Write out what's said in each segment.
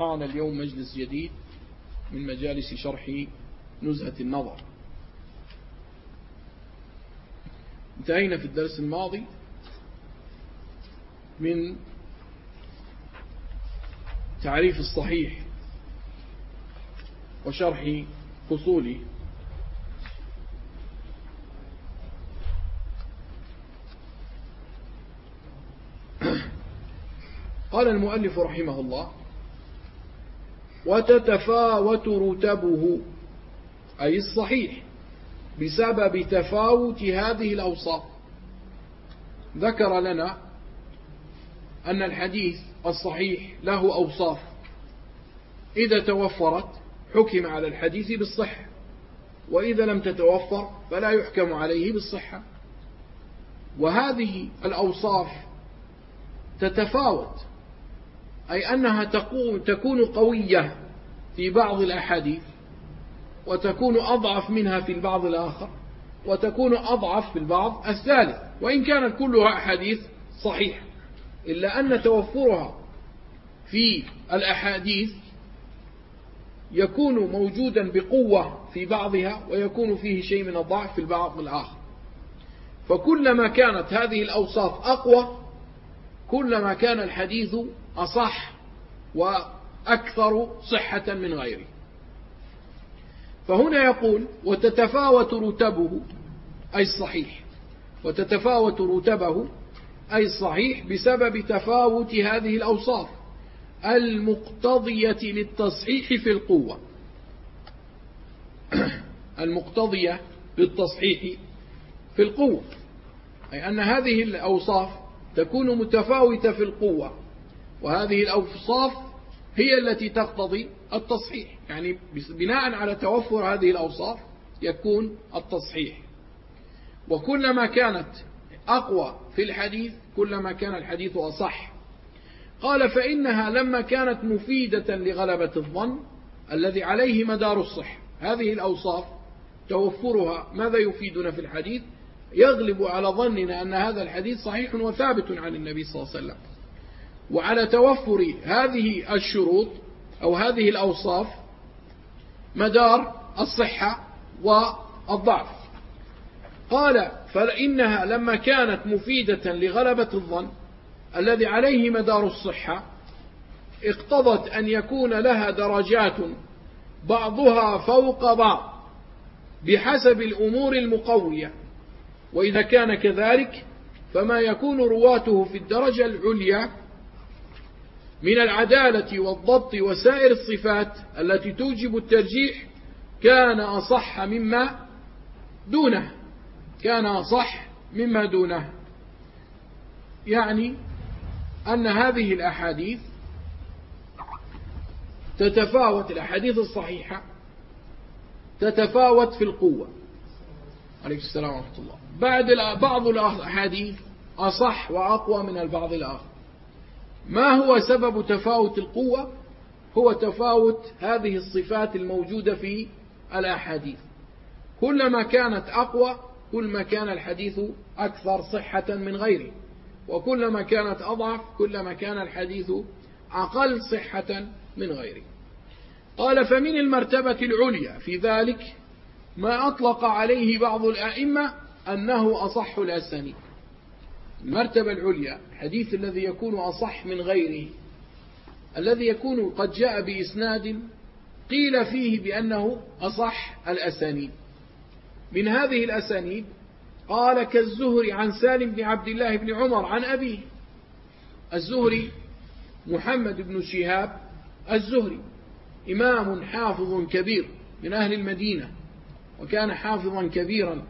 معنا اليوم مجلس جديد من مجالس شرح نزهة النظر. انتهينا في الدرس الماضي من تعريف الصحيح وشرح فصوله. قال المؤلف رحمه الله وتتفاوت رتبه أي الصحيح بسبب تفاوت هذه الأوصاف. ذكر لنا أن الحديث الصحيح له أوصاف. إذا توفرت حكم على الحديث بالصحة. وإذا لم تتوفر فلا يحكم عليه بالصحة. وهذه الأوصاف تتفاوت أي أنها تكون قوية في بعض الأحاديث وتكون أضعف منها في البعض الآخر وتكون أضعف في البعض الثالث وإن كانت كلها أحاديث صحيحة. إلا أن توفرها في الأحاديث يكون موجودا بقوة في بعضها ويكون فيه شيء من الضعف في البعض الآخر. فكلما كانت هذه الأوصاف أقوى كلما كان الحديث أصح وأكثر صحة من غيره. فهنا يقول وتتفاوت رتبه أي الصحيح. وتتفاوت رتبه أي الصحيح بسبب تفاوت هذه الأوصاف المقتضية للتصحيح في القوة. المقتضية للتصحيح في القوة. أي أن هذه الأوصاف تكون متفاوتة في القوة. وهذه الأوصاف هي التي تقتضي التصحيح. يعني بناء على توفر هذه الأوصاف يكون التصحيح. وكلما كانت أقوى في الحديث كلما كان الحديث أصح. قال فإنها لما كانت مفيدة لغلبة الظن الذي عليه مدار الصح هذه الأوصاف توفرها ماذا يفيدنا في الحديث؟ يغلب على ظننا أن هذا الحديث صحيح وثابت عن النبي صلى الله عليه وسلم. وعلى توفر هذه الشروط أو هذه الأوصاف مدار الصحة والضعف. قال فإنها لما كانت مفيدة لغلبة الظن الذي عليه مدار الصحة اقتضت أن يكون لها درجات بعضها فوق بعض بحسب الأمور المقوية. وإذا كان كذلك فما يكون رواته في الدرجة العليا من العدالة والضبط وسائر الصفات التي توجب الترجيح كان أصح مما دونه. كان أصح مما دونه. يعني أن هذه الأحاديث تتفاوت الأحاديث الصحيحة تتفاوت في القوة. عليك السلام ورحمة الله. بعد بعض الأحاديث أصح وأقوى من البعض الآخر. ما هو سبب تفاوت القوة؟ هو تفاوت هذه الصفات الموجودة في الأحاديث. كلما كانت أقوى كلما كان الحديث أكثر صحة من غيره. وكلما كانت أضعف كلما كان الحديث أقل صحة من غيره. قال فمن المرتبة العليا. في ذلك ما أطلق عليه بعض الأئمة أنه أصح الأسانيد. المرتبة العليا الحديث الذي يكون أصح من غيره الذي يكون قد جاء بإسناد قيل فيه بأنه أصح الأسانيد. من هذه الأسانيد قال كالزهري عن سالم بن عبد الله بن عمر عن أبيه. الزهري محمد بن شهاب الزهري إمام حافظ كبير من أهل المدينة وكان حافظا كبيرا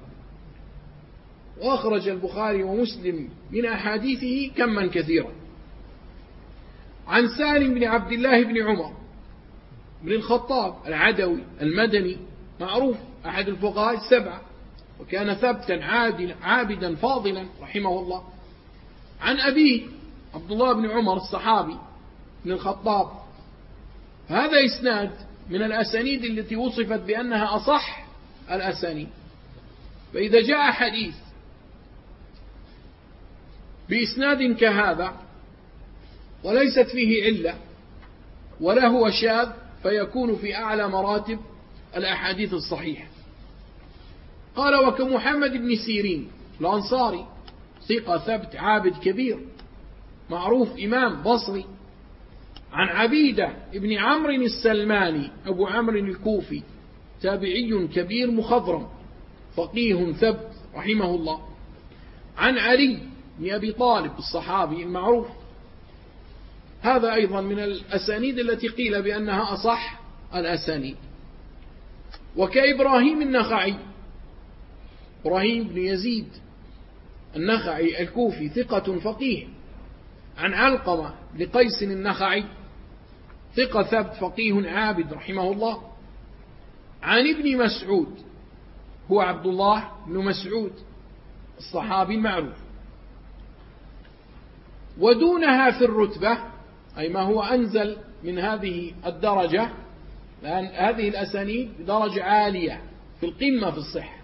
وأخرج البخاري ومسلم من أحاديثه كما كثيرا. عن سالم بن عبد الله بن عمر بن الخطاب العدوي المدني معروف أحد الفقهاء السبعة وكان ثبتا عادلا عابدا فاضلا رحمه الله. عن أبيه عبد الله بن عمر الصحابي بن الخطاب هذا إسناد من الأسانيد التي وصفت بأنها أصح الأسانيد. فإذا جاء حديث بإسناد كهذا وليست فيه علة وله وشاذ فيكون في أعلى مراتب الأحاديث الصحيحة. قال وكمحمد بن سيرين الأنصاري ثقة ثبت عابد كبير معروف إمام بصري عن عبيدة بن عمرو السلماني أبو عمرو الكوفي تابعي كبير مخضرم فقيه ثبت رحمه الله عن علي بن أبي طالب الصحابي المعروف. هذا أيضا من الأسانيد التي قيل بأنها أصح الأسانيد. وكإبراهيم النخعي إبراهيم بن يزيد النخعي الكوفي ثقة فقيه. عن علقمة لقيس النخعي ثقة ثبت فقيه عابد رحمه الله. عن ابن مسعود هو عبد الله بن مسعود الصحابي المعروف. ودونها في الرتبة أي ما هو أنزل من هذه الدرجة لأن هذه الأسانيد درجة عالية في القمة في الصحة.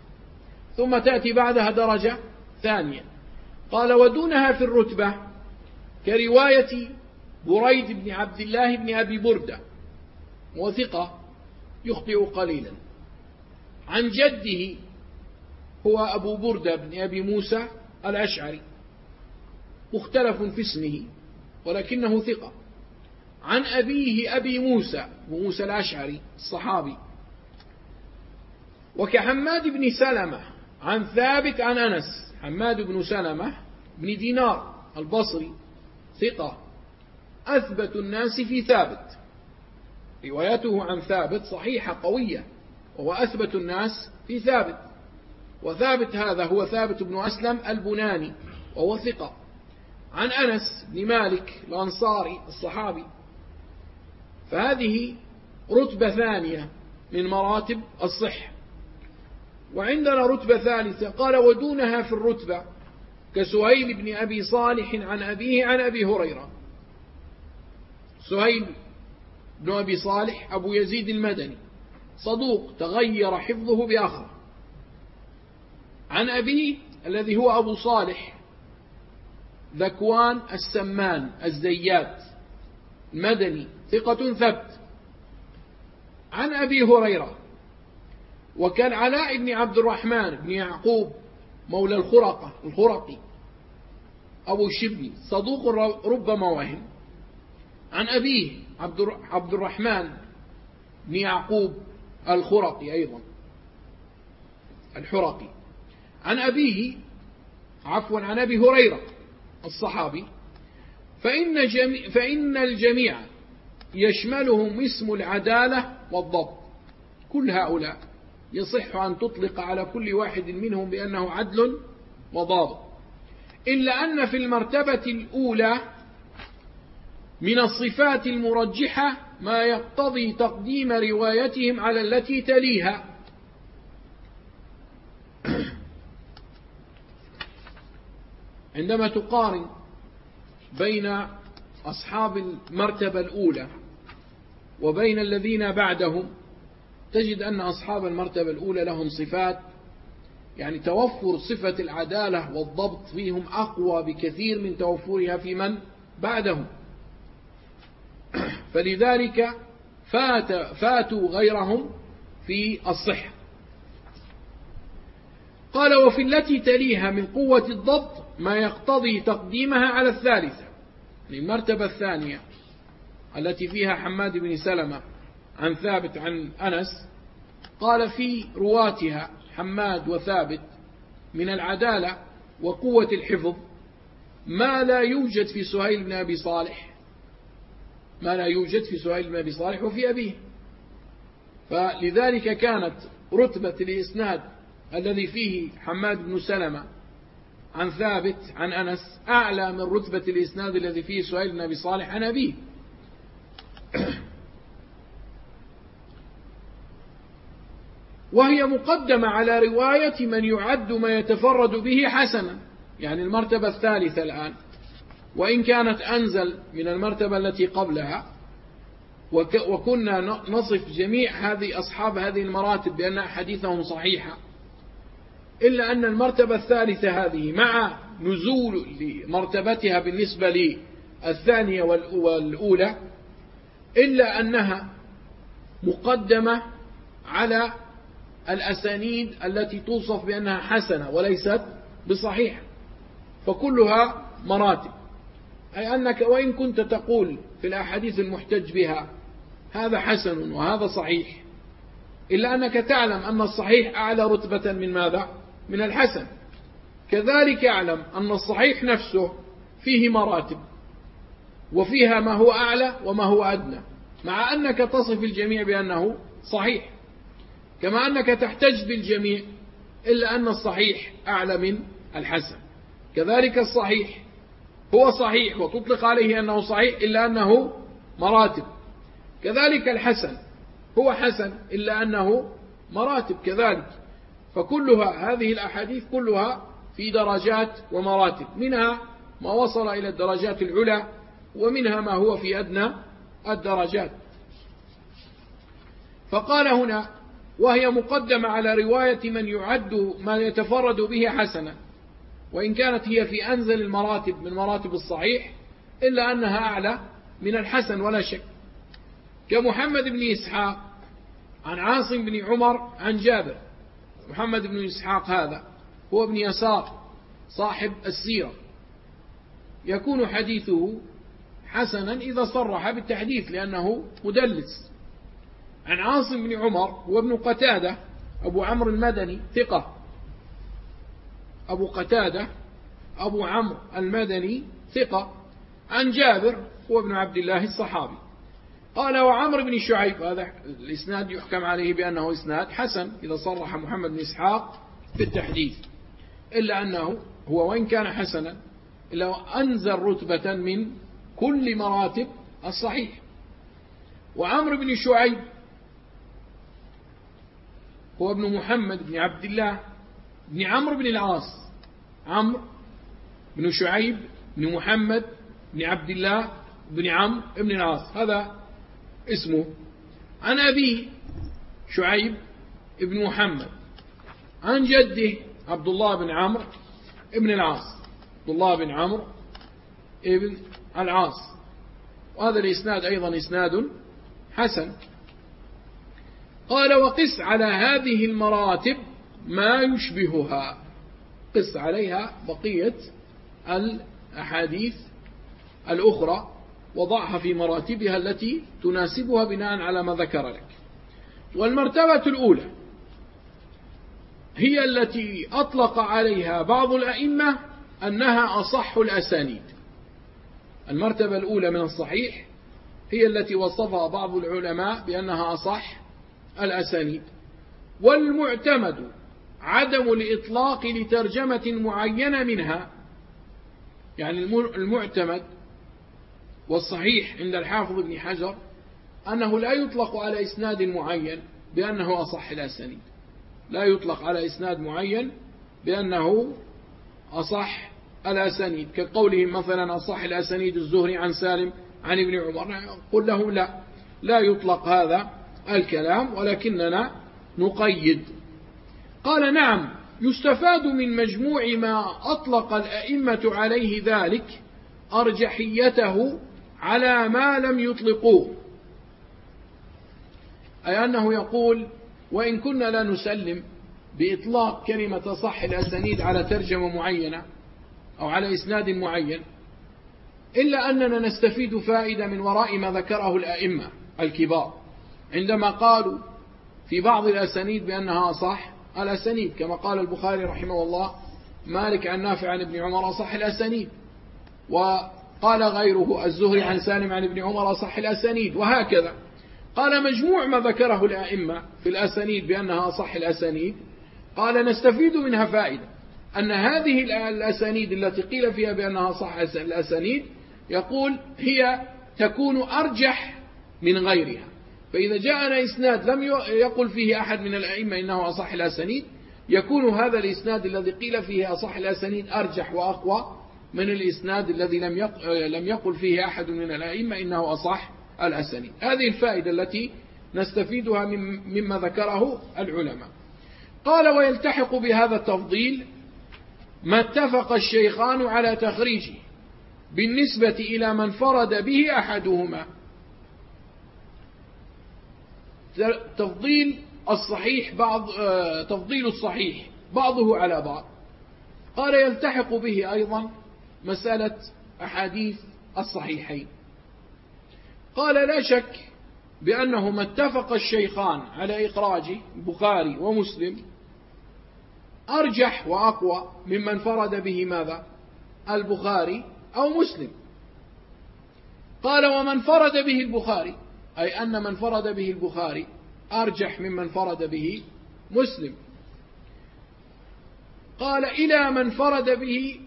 ثم تأتي بعدها درجة ثانية. قال ودونها في الرتبة كرواية بريد بن عبد الله بن أبي بردة وثقة يخطئ قليلا. عن جده هو أبو بردة بن أبي موسى الأشعري. مختلف في اسمه ولكنه ثقة. عن أبيه أبي موسى موسى الأشعري الصحابي. وكحماد بن سلمة عن ثابت عن أنس. حماد بن سلمة بن دينار البصري ثقة. أثبت الناس في ثابت. روايته عن ثابت صحيحة قوية وهو أثبت الناس في ثابت. وثابت هذا هو ثابت بن أسلم البناني وهو ثقة. عن أنس بن مالك الأنصاري الصحابي. فهذه رتبة ثانية من مراتب الصحة. وعندنا رتبة ثالثة قال ودونها في الرتبة كسهيل بن أبي صالح عن أبيه عن أبي هريرة. سهيل بن أبي صالح أبو يزيد المدني. صدوق تغير حفظه بآخر. عن أبيه الذي هو أبو صالح ذكوان السمان الزيات المدني ثقة ثبت. عن أبي هريرة وكان علاء بن عبد الرحمن بن يعقوب مولى الخرقة الخرقي أبو الشبلي صدوق ربما وهم عن أبيه عبد الرحمن بن يعقوب الخرقي أيضا الحرقي. عن أبيه عفوا عن أبي هريرة الصحابي فإن, جميع فإن الجميع يشملهم اسم العدالة والضبط. كل هؤلاء يصح أن تطلق على كل واحد منهم بأنه عدل وضابط. إلا أن في المرتبة الأولى من الصفات المرجحة ما يقتضي تقديم روايتهم على التي تليها. عندما تقارن بين أصحاب المرتبة الأولى وبين الذين بعدهم تجد أن أصحاب المرتبة الأولى لهم صفات يعني توفر صفة العدالة والضبط فيهم أقوى بكثير من توفرها في من؟ بعدهم. فلذلك فات فاتوا غيرهم في الصحة. قال وفي التي تليها من قوة الضبط ما يقتضي تقديمها على الثالثة المرتبة الثانية التي فيها حماد بن سلمة عن ثابت عن أنس قال في رواتها حماد وثابت من العدالة وقوة الحفظ ما لا يوجد في سهيل بن أبي صالح ما لا يوجد في سهيل بن أبي صالح وفي أبيه. فلذلك كانت رتبة الإسناد الذي فيه حماد بن سلمة عن ثابت عن أنس أعلى من رتبة الإسناد الذي فيه سهيل بن أبي صالح عن أبيه. وهي مقدمة على رواية من يعد ما يتفرد به حسنا. يعني المرتبة الثالثة الآن. وإن كانت أنزل من المرتبة التي قبلها. وكنا نصف جميع هذه أصحاب هذه المراتب بأن حديثهم صحيحة. إلا أن المرتبة الثالثة هذه مع نزول مرتبتها بالنسبة للثانية والأولى إلا أنها مقدمة على الأسانيد التي توصف بأنها حسنة وليست بصحيحة فكلها مراتب أي أنك وإن كنت تقول في الأحاديث المحتج بها هذا حسن وهذا صحيح إلا أنك تعلم أن الصحيح أعلى رتبة من ماذا؟ من الحسن. كذلك اعلم أن الصحيح نفسه فيه مراتب وفيها ما هو أعلى وما هو أدنى مع أنك تصف الجميع بأنه صحيح كما أنك تحتج بالجميع إلا أن الصحيح أعلى من الحسن. كذلك الصحيح هو صحيح وتطلق عليه أنه صحيح إلا أنه مراتب. كذلك الحسن هو حسن إلا أنه مراتب. كذلك فكلها هذه الأحاديث كلها في درجات ومراتب. منها ما وصل إلى الدرجات العلى ومنها ما هو في أدنى الدرجات. فقال هنا وهي مقدمة على رواية من يعد ما يتفرد به حسنا. وإن كانت هي في أنزل المراتب من مراتب الصحيح إلا أنها أعلى من الحسن ولا شك كمحمد بن إسحاق عن عاصم بن عمر عن جابر. محمد بن إسحاق هذا هو ابن يسار صاحب السيرة. يكون حديثه حسنا إذا صرح بالتحديث لأنه مدلس. عن عاصم بن عمر هو ابن قتادة أبو عمرو المدني ثقة. أبو قتادة أبو عمرو المدني ثقة. عن جابر هو ابن عبد الله الصحابي. قال وعمر بن شعيب هذا الإسناد يحكم عليه بأنه إسناد حسن إذا صرح محمد بن إسحاق بالتحديث إلا أنه هو وإن كان حسنا إلا أنزل رتبة من كل مراتب الصحيح. وعمر بن شعيب هو ابن محمد بن عبد الله بن عمرو بن العاص. عمرو بن شعيب بن محمد بن عبد الله بن عمرو بن العاص. هذا اسمه. عن أبيه شعيب بن محمد. عن جده عبد الله بن عمرو بن العاص. عبد الله بن عمرو بن العاص. وهذا الإسناد أيضا إسناد حسن. قال وقس على هذه المراتب ما يشبهها. قس عليها بقية الأحاديث الأخرى. وضعها في مراتبها التي تناسبها بناء على ما ذكر لك. والمرتبة الأولى هي التي أطلق عليها بعض الأئمة أنها أصح الأسانيد. المرتبة الأولى من الصحيح هي التي وصفها بعض العلماء بأنها أصح الأسانيد. والمعتمد عدم الإطلاق لترجمة معينة منها يعني المعتمد والصحيح عند الحافظ ابن حجر أنه لا يطلق على إسناد معين بأنه أصح الأسانيد لا يطلق على إسناد معين بأنه أصح الأسانيد كقولهم مثلا أصح الأسانيد الزهري عن سالم عن ابن عمر. قل له لا. لا يطلق هذا الكلام ولكننا نقيد. قال نعم يستفاد من مجموع ما أطلق الأئمة عليه ذلك أرجحيته على ما لم يطلقوه. أي أنه يقول وإن كنا لا نسلم بإطلاق كلمة صح الأسانيد على ترجمة معينة أو على إسناد معين إلا أننا نستفيد فائدة من وراء ما ذكره الأئمة الكبار. عندما قالوا في بعض الأسانيد بأنها صح الأسانيد كما قال البخاري رحمه الله مالك عن نافع عن ابن عمر صح الأسانيد. وقال غيره الزهري عن سالم عن ابن عمر صح الأسانيد وهكذا. قال مجموع ما ذكره الأئمة في الأسانيد بأنها صح الأسانيد. قال نستفيد منها فائدة أن هذه الأسانيد التي قيل فيها بأنها صح الأسانيد يقول هي تكون أرجح من غيرها. فإذا جاءنا إسناد لم يقل فيه أحد من الأئمة إنه أصح الأسانيد يكون هذا الإسناد الذي قيل فيه أصح الأسانيد أرجح وأقوى من الإسناد الذي لم لم يقل فيه أحد من الأئمة إنه أصح الأسانيد هذه الفائدة التي نستفيدها مما ذكره العلماء. قال ويلتحق بهذا التفضيل ما اتفق الشيخان على تخريجه بالنسبة إلى من فرد به أحدهما. تفضيل الصحيح بعض آه، تفضيل الصحيح بعضه على بعض. قال يلتحق به أيضا مسألة أحاديث الصحيحين. قال لا شك بأنه ما اتفق الشيخان على إخراجه البخاري ومسلم أرجح وأقوى ممن فرد به ماذا؟ البخاري أو مسلم. قال ومن فرد به البخاري أي أن من فرد به البخاري أرجح ممن فرد به مسلم. قال إلى من فرد به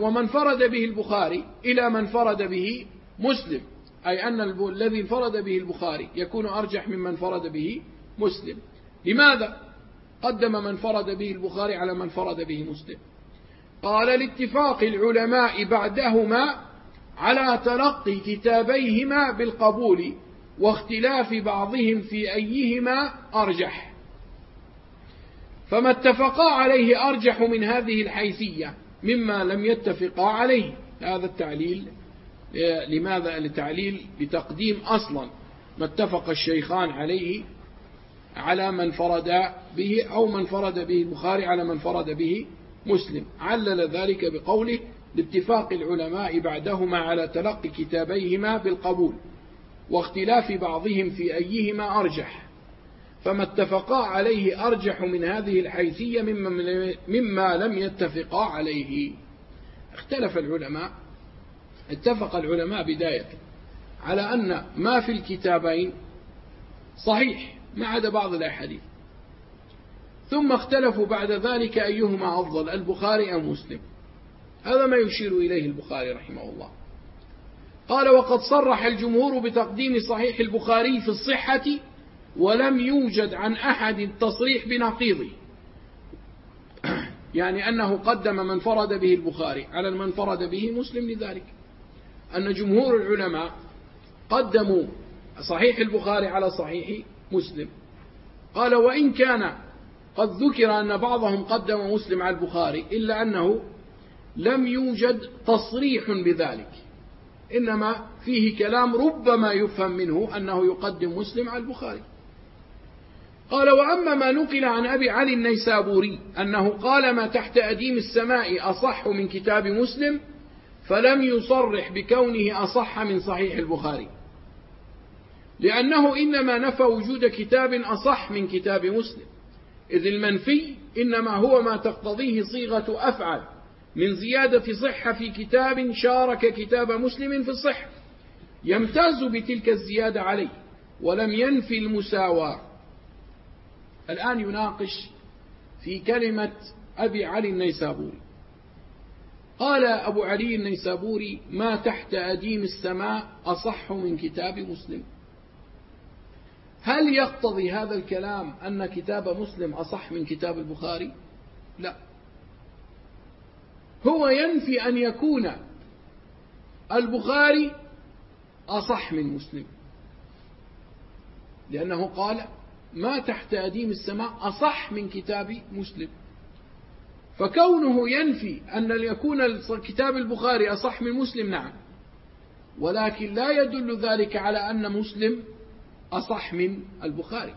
ومن فرد به البخاري إلى من فرد به مسلم. أي أن الذي انفرد به البخاري يكون أرجح ممن فرد به مسلم. لماذا قدم من فرد به البخاري على من فرد به مسلم؟ قال لاتفاق العلماء بعدهما على تلقي كتابيهما بالقبول واختلاف بعضهم في أيهما أرجح. فما اتفقا عليه أرجح من هذه الحيثية. مما لم يتفقا عليه. هذا التعليل لماذا؟ لتعليل لتقديم أصلا ما اتفق الشيخان عليه على من فرد به أو من فرد به البخاري على من فرد به مسلم. علل ذلك بقوله لاتفاق العلماء بعدهما على تلقي كتابيهما بالقبول واختلاف بعضهم في أيهما أرجح. فما اتفقا عليه أرجح من هذه الحيثية مما لم يتفقا عليه. اختلف العلماء. اتفق العلماء بداية على أن ما في الكتابين صحيح ما عدا بعض الأحاديث. ثم اختلفوا بعد ذلك أيهما أفضل البخاري أو مسلم. هذا ما يشير إليه البخاري رحمه الله. قال وقد صرح الجمهور بتقديم صحيح البخاري في الصحة ولم يوجد عن أحد التصريح بنقيضه. يعني أنه قدم من فرد به البخاري على من فرد به مسلم لذلك. أن جمهور العلماء قدموا صحيح البخاري على صحيح مسلم. قال وإن كان قد ذكر أن بعضهم قدم مسلم على البخاري إلا أنه لم يوجد تصريح بذلك. إنما فيه كلام ربما يفهم منه أنه يقدم مسلم على البخاري. قال وأما ما نقل عن أبي علي النيسابوري أنه قال ما تحت أديم السماء أصح من كتاب مسلم فلم يصرح بكونه أصح من صحيح البخاري. لأنه إنما نفى وجود كتاب أصح من كتاب مسلم. إذ المنفي إنما هو ما تقتضيه صيغة أفعل من زيادة صحة في كتاب شارك كتاب مسلم في الصحة. يمتاز بتلك الزيادة عليه ولم ينفي المساواة. الآن يناقش في كلمة أبي علي النيسابوري. قال أبو علي النيسابوري ما تحت أديم السماء أصح من كتاب مسلم. هل يقتضي هذا الكلام أن كتاب مسلم أصح من كتاب البخاري؟ لا. هو ينفي أن يكون البخاري أصح من مسلم لأنه قال ما تحت أديم السماء أصح من كتاب مسلم. فكونه ينفي أن يكون كتاب البخاري أصح من مسلم نعم. ولكن لا يدل ذلك على أن مسلم أصح من البخاري.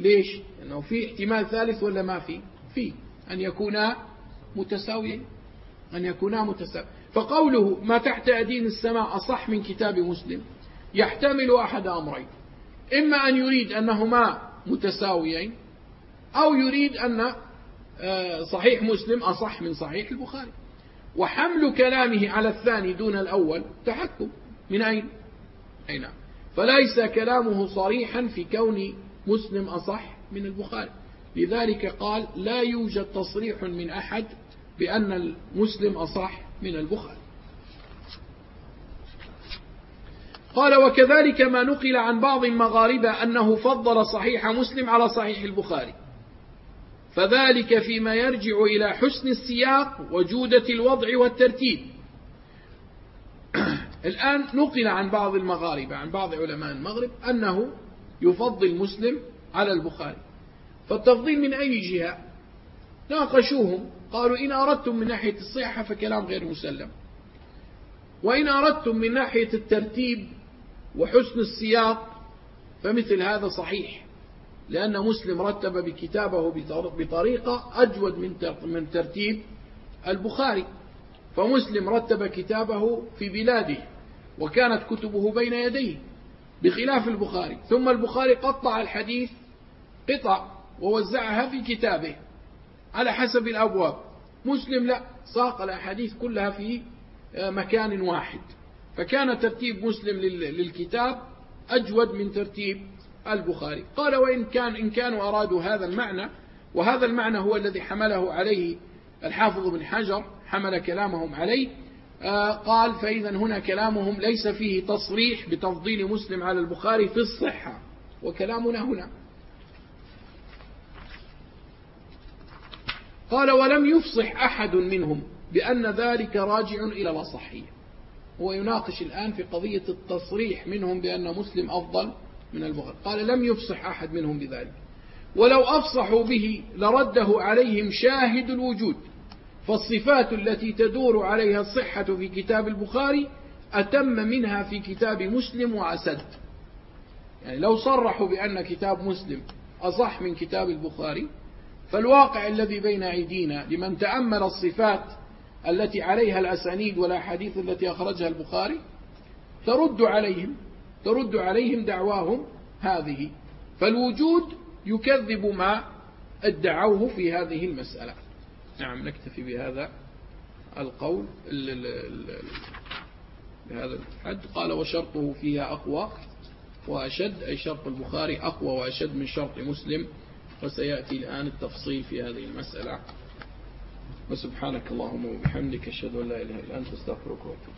ليش؟ لأنه في احتمال ثالث ولا ما في؟ في. أن يكونا متساويين. أن يكونا متساويين. فقوله ما تحت أدين السماء أصح من كتاب مسلم يحتمل أحد أمرين. إما أن يريد أنهما متساويين أو يريد أن آه، صحيح مسلم أصح من صحيح البخاري. وحمل كلامه على الثاني دون الأول تحكم. من أين؟ أي نعم فليس كلامه صريحا في كون مسلم أصح من البخاري. لذلك قال لا يوجد تصريح من أحد بأن المسلم أصح من البخاري. قال وكذلك ما نقل عن بعض المغاربة أنه فضل صحيح مسلم على صحيح البخاري. فذلك فيما يرجع إلى حسن السياق وجودة الوضع والترتيب. الآن نقل عن بعض المغاربة عن بعض علماء المغرب أنه يفضل مسلم على البخاري. فالتفضيل من أي جهة؟ ناقشوهم قالوا إن أردتم من ناحية الصحة فكلام غير مسلم. وإن أردتم من ناحية الترتيب وحسن السياق فمثل هذا صحيح لأن مسلم رتب بكتابه بطريقة أجود من ترتيب البخاري. فمسلم رتب كتابه في بلاده وكانت كتبه بين يديه بخلاف البخاري. ثم البخاري قطع الحديث قطع ووزعها في كتابه على حسب الأبواب. مسلم لا ساق الأحاديث كلها في مكان واحد. فكان ترتيب مسلم للكتاب أجود من ترتيب البخاري. قال وإن كان إن كانوا أرادوا هذا المعنى وهذا المعنى هو الذي حمله عليه الحافظ بن حجر حمل كلامهم عليه آه، قال فإذا هنا كلامهم ليس فيه تصريح بتفضيل مسلم على البخاري في الصحة وكلامنا هنا. قال ولم يفصح أحد منهم بأن ذلك راجع إلى الأصحية هو يناقش الآن في قضية التصريح منهم بأن مسلم أفضل من البخاري قال لم يفصح أحد منهم بذلك. ولو أفصحوا به لرده عليهم شاهد الوجود. فالصفات التي تدور عليها الصحة في كتاب البخاري أتم منها في كتاب مسلم وأسد. يعني لو صرحوا بأن كتاب مسلم أصح من كتاب البخاري فالواقع الذي بين أيدينا لمن تأمل الصفات التي عليها الأسانيد والأحاديث التي أخرجها البخاري ترد عليهم ترد عليهم دعواهم هذه. فالوجود يكذب ما ادعوه في هذه المسألة. نعم نكتفي بهذا القول بهذا الحد. قال وشرطه فيها أقوى وأشد. أي شرط البخاري أقوى وأشد من شرط مسلم. وسيأتي الآن التفصيل في هذه المسألة. وسبحانك اللهم وبحمدك أشهد أن لا إله إلا أنت أستغفرك وأتوب